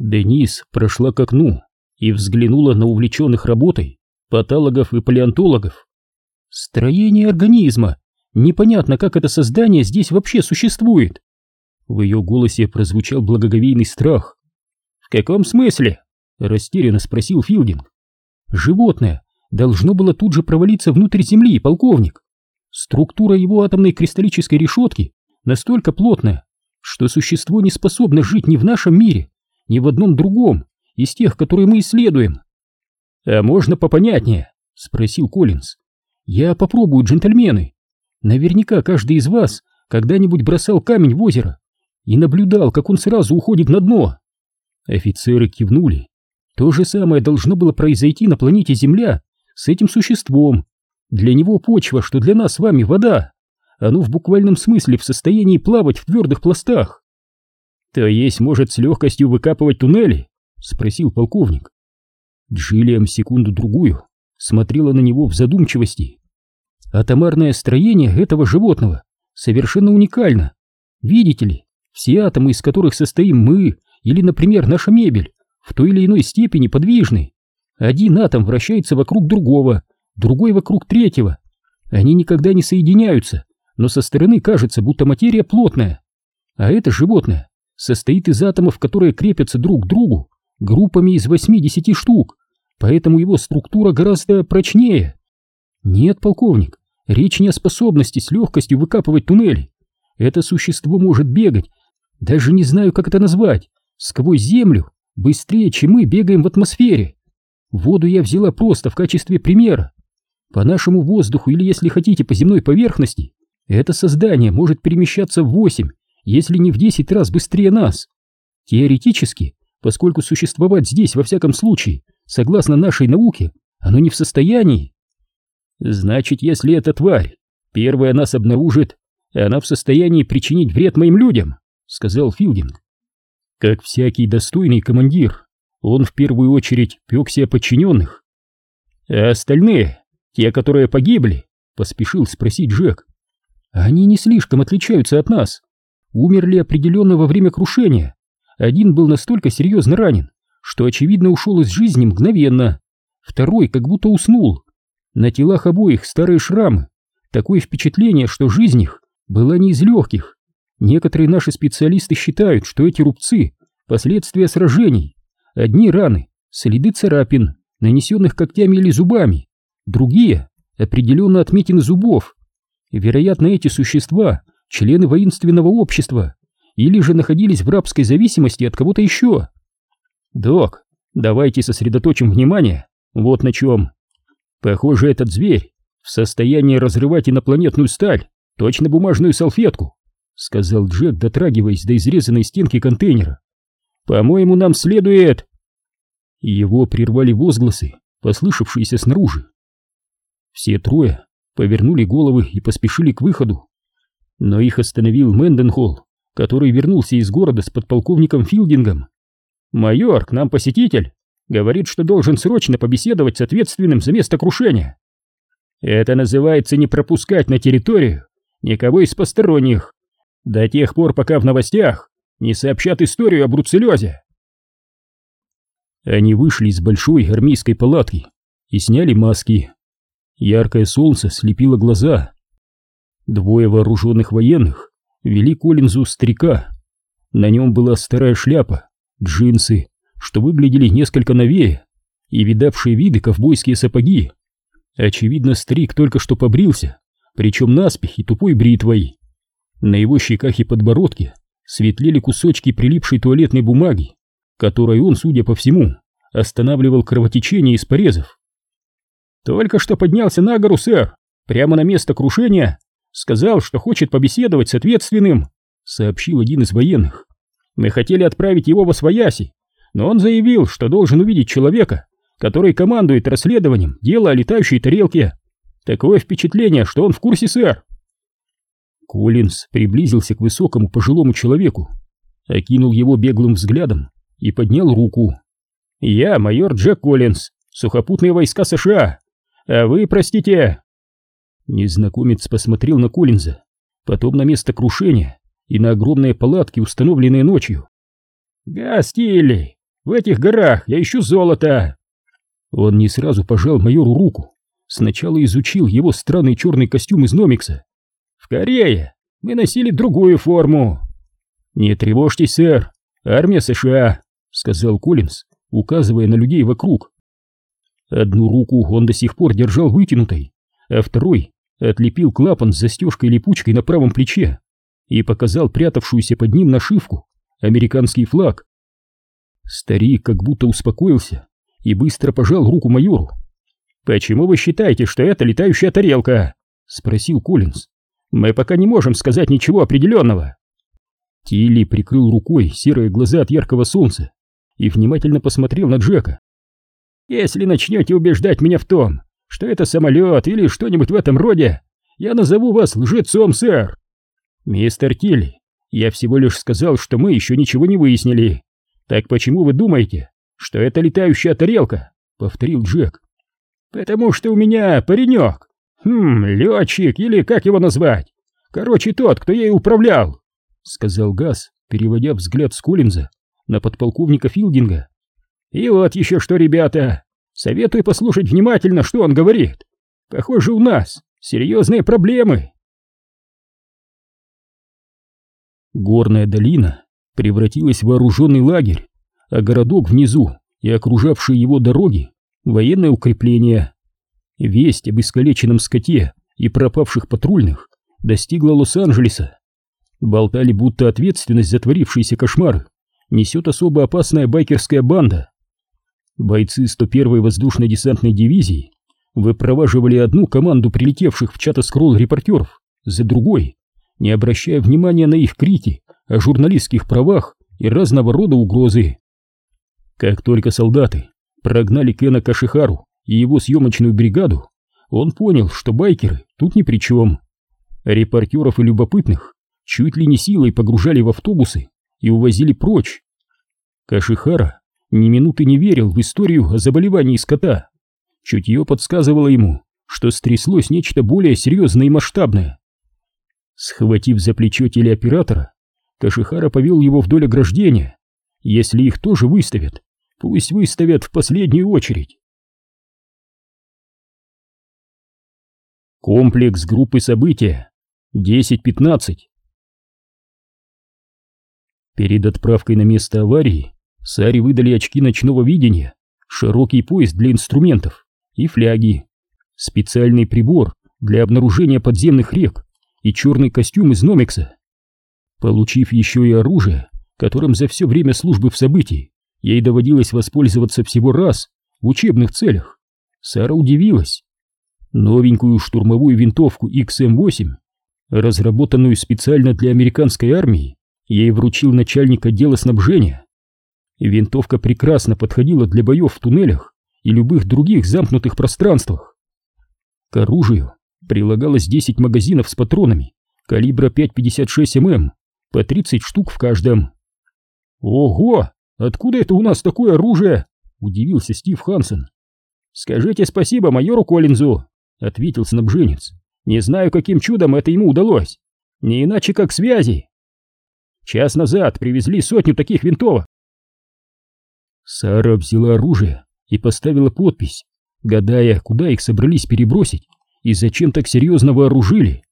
Денис прошла к окну и взглянула на увлеченных работой патологов и палеонтологов. Строение организма. Непонятно, как это создание здесь вообще существует. В ее голосе прозвучал благоговейный страх. «В каком смысле?» — растерянно спросил Филдинг. «Животное должно было тут же провалиться внутрь Земли, полковник. Структура его атомной кристаллической решетки настолько плотная, что существо не способно жить ни в нашем мире, ни в одном другом из тех, которые мы исследуем. «А можно попонятнее?» — спросил Коллинз. «Я попробую, джентльмены. Наверняка каждый из вас когда-нибудь бросал камень в озеро и наблюдал, как он сразу уходит на дно». Офицеры кивнули. То же самое должно было произойти на планете Земля с этим существом. Для него почва, что для нас с вами вода. Оно в буквальном смысле в состоянии плавать в твердых пластах. То есть может с легкостью выкапывать туннели? Спросил полковник. Джиллиам секунду-другую смотрела на него в задумчивости. Атомарное строение этого животного совершенно уникально. Видите ли, все атомы, из которых состоим мы, или, например, наша мебель, в той или иной степени подвижны. Один атом вращается вокруг другого, другой вокруг третьего. Они никогда не соединяются, но со стороны кажется, будто материя плотная. А это животное состоит из атомов, которые крепятся друг к другу группами из 80 штук, поэтому его структура гораздо прочнее. Нет, полковник, речь не о способности с легкостью выкапывать туннели. Это существо может бегать, даже не знаю, как это назвать, сквозь землю, быстрее, чем мы бегаем в атмосфере. Воду я взяла просто в качестве примера. По нашему воздуху или, если хотите, по земной поверхности, это создание может перемещаться в 8, если не в 10 раз быстрее нас. Теоретически, поскольку существовать здесь, во всяком случае, согласно нашей науке, оно не в состоянии. Значит, если эта тварь первая нас обнаружит, она в состоянии причинить вред моим людям, сказал Филдинг. Как всякий достойный командир, он в первую очередь пекся подчиненных. А остальные, те, которые погибли, поспешил спросить Джек. Они не слишком отличаются от нас. Умерли определенно во время крушения. Один был настолько серьезно ранен, что, очевидно, ушел из жизни мгновенно. Второй как будто уснул. На телах обоих старые шрамы. Такое впечатление, что жизнь их была не из легких. Некоторые наши специалисты считают, что эти рубцы – последствия сражений. Одни раны – следы царапин, нанесенных когтями или зубами. Другие – определенно отметины зубов, Вероятно, эти существа — члены воинственного общества или же находились в рабской зависимости от кого-то еще. Док, давайте сосредоточим внимание вот на чем. Похоже, этот зверь в состоянии разрывать инопланетную сталь, точно бумажную салфетку, сказал Джек, дотрагиваясь до изрезанной стенки контейнера. По-моему, нам следует... Его прервали возгласы, послышавшиеся снаружи. Все трое повернули головы и поспешили к выходу. Но их остановил Мэнденхолл, который вернулся из города с подполковником Филдингом. «Майор, к нам посетитель. Говорит, что должен срочно побеседовать с ответственным за место крушения. Это называется не пропускать на территорию никого из посторонних, до тех пор, пока в новостях не сообщат историю о бруцеллезе». Они вышли из большой армейской палатки и сняли маски. Яркое солнце слепило глаза. Двое вооруженных военных вели Коллинзу старика. На нем была старая шляпа, джинсы, что выглядели несколько новее, и видавшие виды ковбойские сапоги. Очевидно, старик только что побрился, причем наспех и тупой бритвой. На его щеках и подбородке светлели кусочки прилипшей туалетной бумаги, которой он, судя по всему, останавливал кровотечение из порезов. Только что поднялся на гору, сэр, прямо на место крушения. Сказал, что хочет побеседовать с ответственным, сообщил один из военных. Мы хотели отправить его во свояси, но он заявил, что должен увидеть человека, который командует расследованием дела о летающей тарелке. Такое впечатление, что он в курсе, сэр. Коллинз приблизился к высокому пожилому человеку, окинул его беглым взглядом и поднял руку. «Я майор Джек Коллинз, сухопутные войска США. А вы, простите...» Незнакомец посмотрел на Коллинза, потом на место крушения и на огромные палатки, установленные ночью. «Гастилли, в этих горах я ищу золото!» Он не сразу пожал майору руку, сначала изучил его странный черный костюм из Номикса. «В Корее мы носили другую форму!» «Не тревожьтесь, сэр, армия США!» — сказал Коллинз, указывая на людей вокруг. Одну руку он до сих пор держал вытянутой, а второй отлепил клапан с застежкой-липучкой на правом плече и показал прятавшуюся под ним нашивку американский флаг. Старик как будто успокоился и быстро пожал руку майору. «Почему вы считаете, что это летающая тарелка?» — спросил Коллинз. «Мы пока не можем сказать ничего определенного». Тилли прикрыл рукой серые глаза от яркого солнца и внимательно посмотрел на Джека. «Если начнете убеждать меня в том, что это самолет или что-нибудь в этом роде, я назову вас лжецом, сэр!» «Мистер Тилли, я всего лишь сказал, что мы еще ничего не выяснили. Так почему вы думаете, что это летающая тарелка?» — повторил Джек. «Потому что у меня паренек. Хм, летчик или как его назвать? Короче, тот, кто ей управлял», — сказал Газ, переводя взгляд с Коллинза на подполковника Филдинга. «И вот еще что, ребята, советую послушать внимательно, что он говорит. Похоже, у нас серьезные проблемы». Горная долина превратилась в вооруженный лагерь, а городок внизу и окружавшие его дороги — военное укрепление. Весть об искалеченном скоте и пропавших патрульных достигла Лос-Анджелеса. Болтали, будто ответственность за творившиеся кошмары несет особо опасная байкерская банда. Бойцы 101-й воздушно-десантной дивизии выпроваживали одну команду прилетевших в чата-скролл репортеров за другой, не обращая внимания на их крики о журналистских правах и разного рода угрозы. Как только солдаты прогнали Кена Кашихару и его съемочную бригаду, он понял, что байкеры тут ни при чем. Репортеров и любопытных чуть ли не силой погружали в автобусы и увозили прочь. Кашихара ни минуты не верил в историю о заболевании скота. Чутье подсказывало ему, что стряслось нечто более серьезное и масштабное. Схватив за плечо телеоператора, Кашихара повел его вдоль ограждения. Если их тоже выставят, пусть выставят в последнюю очередь. Комплекс группы события 10-15 Перед отправкой на место аварии Саре выдали очки ночного видения, широкий пояс для инструментов и фляги, специальный прибор для обнаружения подземных рек и черный костюм из Номикса. Получив еще и оружие, которым за все время службы в событии ей доводилось воспользоваться всего раз в учебных целях, Сара удивилась. Новенькую штурмовую винтовку XM-8, разработанную специально для американской армии, ей вручил начальник отдела снабжения. Винтовка прекрасно подходила для боев в туннелях и любых других замкнутых пространствах. К оружию прилагалось 10 магазинов с патронами калибра 5,56 мм, по 30 штук в каждом. «Ого! Откуда это у нас такое оружие?» — удивился Стив Хансен. «Скажите спасибо майору Коллинзу», — ответил снабженец. «Не знаю, каким чудом это ему удалось. Не иначе, как связи. Час назад привезли сотню таких винтовок». Сара взяла оружие и поставила подпись, гадая, куда их собрались перебросить и зачем так серьезно вооружили?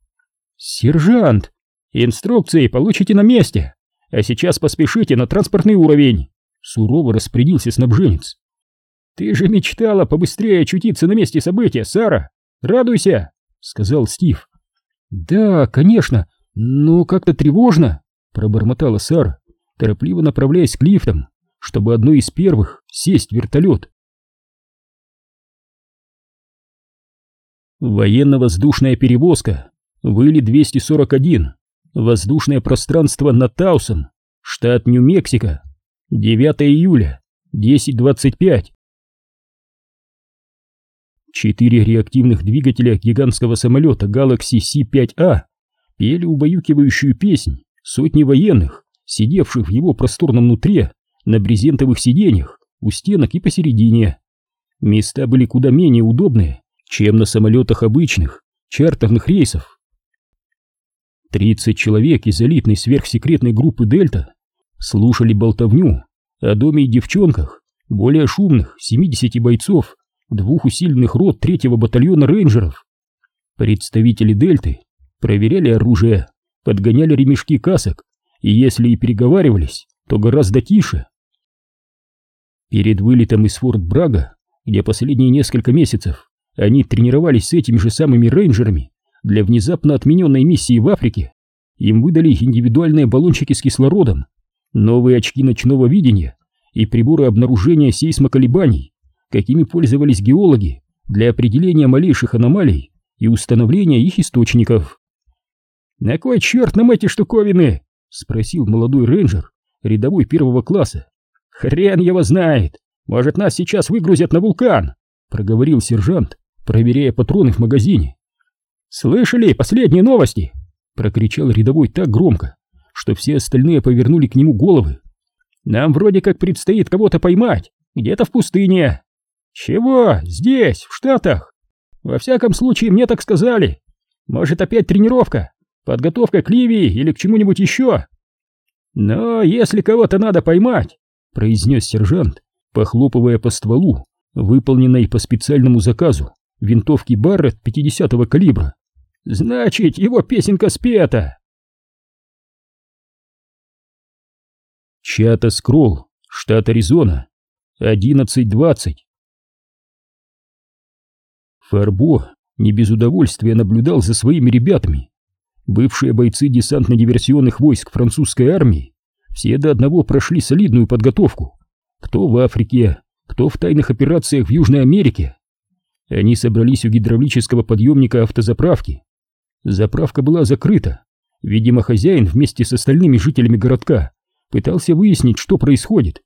«Сержант, инструкции получите на месте, а сейчас поспешите на транспортный уровень», сурово распорядился снабженец. «Ты же мечтала побыстрее очутиться на месте события, Сара! Радуйся!» — сказал Стив. «Да, конечно, но как-то тревожно», — пробормотала Сара, торопливо направляясь к лифтам, чтобы одной из первых сесть в вертолет. Военно-воздушная перевозка. Выли 241. Воздушное пространство над Таусом. Штат Нью-Мексико. 9 июля. 10.25. Четыре реактивных двигателя гигантского самолета Galaxy C-5A пели убаюкивающую песнь сотни военных, сидевших в его просторном нутре на брезентовых сиденьях у стенок и посередине. Места были куда менее удобные, чем на самолетах обычных, чартерных рейсов. 30 человек из элитной сверхсекретной группы «Дельта» слушали болтовню о доме и девчонках, более шумных 70 бойцов, двух усиленных рот третьего батальона рейнджеров. Представители Дельты проверяли оружие, подгоняли ремешки касок, и если и переговаривались, то гораздо тише. Перед вылетом из Форт Брага, где последние несколько месяцев они тренировались с этими же самыми рейнджерами для внезапно отмененной миссии в Африке, им выдали индивидуальные баллончики с кислородом, новые очки ночного видения и приборы обнаружения сейсмоколебаний, какими пользовались геологи для определения малейших аномалий и установления их источников. «На кой черт нам эти штуковины?» — спросил молодой рейнджер, рядовой первого класса. «Хрен его знает! Может, нас сейчас выгрузят на вулкан!» — проговорил сержант, проверяя патроны в магазине. «Слышали последние новости?» — прокричал рядовой так громко, что все остальные повернули к нему головы. «Нам вроде как предстоит кого-то поймать, где-то в пустыне». «Чего? Здесь, в Штатах?» «Во всяком случае, мне так сказали. Может, опять тренировка? Подготовка к Ливии или к чему-нибудь еще?» «Но если кого-то надо поймать», — произнес сержант, похлопывая по стволу, выполненной по специальному заказу, винтовки Барретт 50-го калибра, значит, его песенка спета. Чата Скролл, штат Аризона, 11.20. Фарбо не без удовольствия наблюдал за своими ребятами. Бывшие бойцы десантно-диверсионных войск французской армии все до одного прошли солидную подготовку. Кто в Африке, кто в тайных операциях в Южной Америке. Они собрались у гидравлического подъемника автозаправки. Заправка была закрыта. Видимо, хозяин вместе с остальными жителями городка пытался выяснить, что происходит.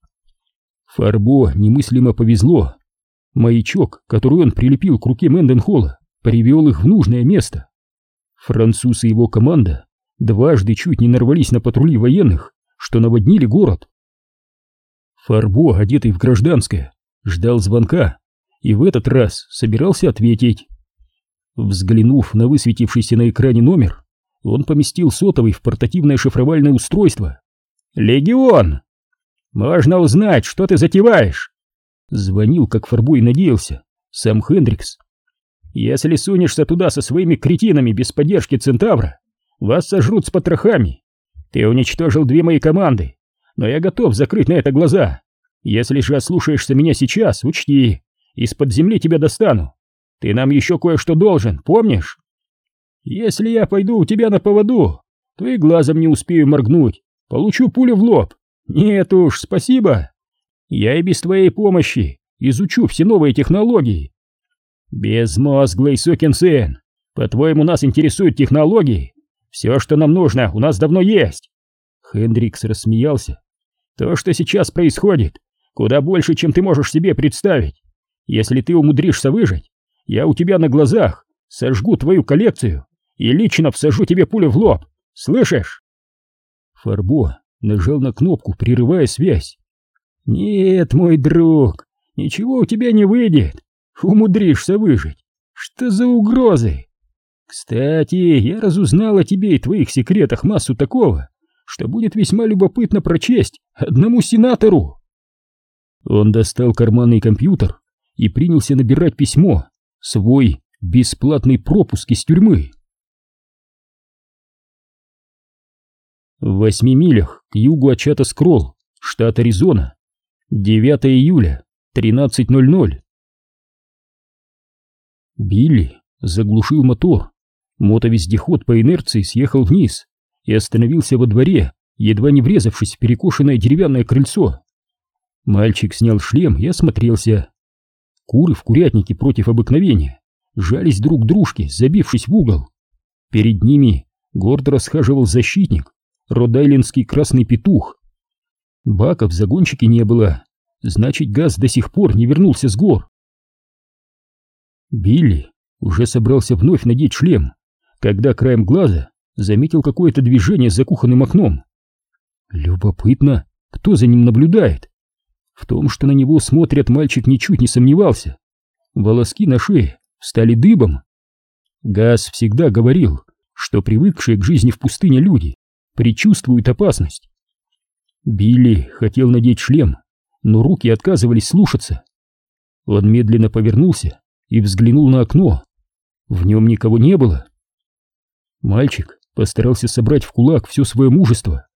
Фарбо немыслимо повезло. Маячок, который он прилепил к руке Мэнденхолла, привел их в нужное место. Француз и его команда дважды чуть не нарвались на патрули военных, что наводнили город. Фарбо, одетый в гражданское, ждал звонка и в этот раз собирался ответить. Взглянув на высветившийся на экране номер, он поместил сотовый в портативное шифровальное устройство. «Легион! Можно узнать, что ты затеваешь?» Звонил, как Фарбо и надеялся, сам Хендрикс. Если сунешься туда со своими кретинами без поддержки Центавра, вас сожрут с потрохами. Ты уничтожил две мои команды, но я готов закрыть на это глаза. Если же ослушаешься меня сейчас, учти, из-под земли тебя достану. Ты нам еще кое-что должен, помнишь? Если я пойду у тебя на поводу, то и глазом не успею моргнуть, получу пулю в лоб. Нет уж, спасибо. Я и без твоей помощи изучу все новые технологии «Безмозглый сукин сын! По-твоему, нас интересуют технологии? Все, что нам нужно, у нас давно есть!» Хендрикс рассмеялся. «То, что сейчас происходит, куда больше, чем ты можешь себе представить. Если ты умудришься выжить, я у тебя на глазах сожгу твою коллекцию и лично всажу тебе пулю в лоб. Слышишь?» Фарбо нажал на кнопку, прерывая связь. «Нет, мой друг, ничего у тебя не выйдет умудришься выжить. Что за угрозы? Кстати, я разузнал о тебе и твоих секретах массу такого, что будет весьма любопытно прочесть одному сенатору. Он достал карманный компьютер и принялся набирать письмо, свой бесплатный пропуск из тюрьмы. В восьми милях к югу от чата Скролл, штат Аризона, 9 июля, 13.00. Билли заглушил мотор. Мотовездеход по инерции съехал вниз и остановился во дворе, едва не врезавшись в перекошенное деревянное крыльцо. Мальчик снял шлем и осмотрелся. Куры в курятнике против обыкновения жались друг к дружке, забившись в угол. Перед ними гордо расхаживал защитник, родайлендский красный петух. Бака в загончике не было, значит, газ до сих пор не вернулся с гор. Билли уже собрался вновь надеть шлем, когда краем глаза заметил какое-то движение за кухонным окном. Любопытно, кто за ним наблюдает. В том, что на него смотрят, мальчик ничуть не сомневался. Волоски на шее стали дыбом. Газ всегда говорил, что привыкшие к жизни в пустыне люди предчувствуют опасность. Билли хотел надеть шлем, но руки отказывались слушаться. Он медленно повернулся и взглянул на окно. В нем никого не было. Мальчик постарался собрать в кулак все свое мужество.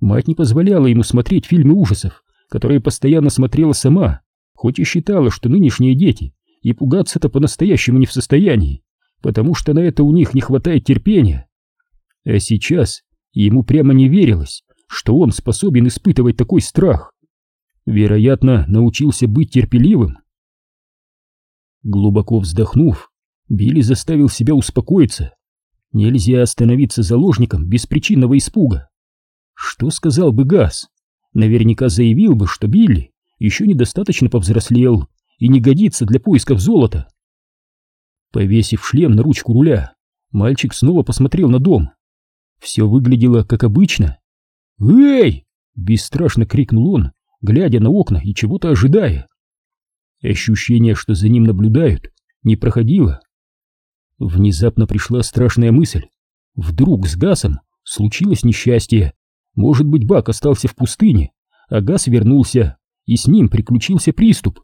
Мать не позволяла ему смотреть фильмы ужасов, которые постоянно смотрела сама, хоть и считала, что нынешние дети и пугаться-то по-настоящему не в состоянии, потому что на это у них не хватает терпения. А сейчас ему прямо не верилось, что он способен испытывать такой страх. Вероятно, научился быть терпеливым. Глубоко вздохнув, Билли заставил себя успокоиться. Нельзя становиться заложником беспричинного испуга. Что сказал бы Газ? Наверняка заявил бы, что Билли еще недостаточно повзрослел и не годится для поисков золота. Повесив шлем на ручку руля, мальчик снова посмотрел на дом. Все выглядело как обычно. «Эй!» — бесстрашно крикнул он, глядя на окна и чего-то ожидая. Ощущение, что за ним наблюдают, не проходило. Внезапно пришла страшная мысль. Вдруг с Гасом случилось несчастье. Может быть, Бак остался в пустыне, а Гас вернулся, и с ним приключился приступ.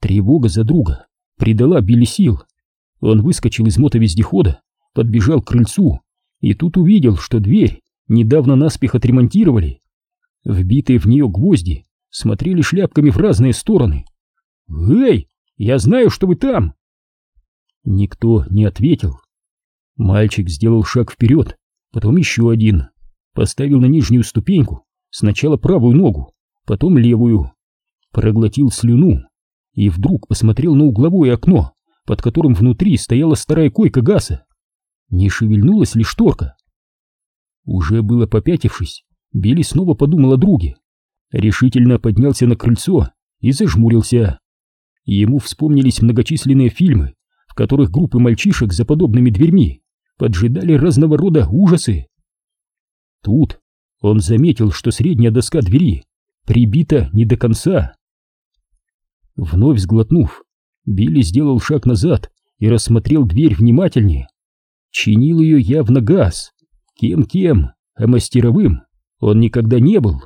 Тревога за друга придала Билли сил. Он выскочил из мотовездехода, подбежал к крыльцу и тут увидел, что дверь недавно наспех отремонтировали. Вбитые в нее гвозди смотрели шляпками в разные стороны. «Эй, я знаю, что вы там!» Никто не ответил. Мальчик сделал шаг вперед, потом еще один. Поставил на нижнюю ступеньку сначала правую ногу, потом левую. Проглотил слюну и вдруг посмотрел на угловое окно, под которым внутри стояла старая койка Гаса. Не шевельнулась ли шторка? Уже было попятившись, Билли снова подумал о друге. Решительно поднялся на крыльцо и зажмурился. Ему вспомнились многочисленные фильмы, которых группы мальчишек за подобными дверьми поджидали разного рода ужасы. Тут он заметил, что средняя доска двери прибита не до конца. Вновь сглотнув, Билли сделал шаг назад и рассмотрел дверь внимательнее. Чинил ее явно газ. Кем-кем, а мастеровым он никогда не был.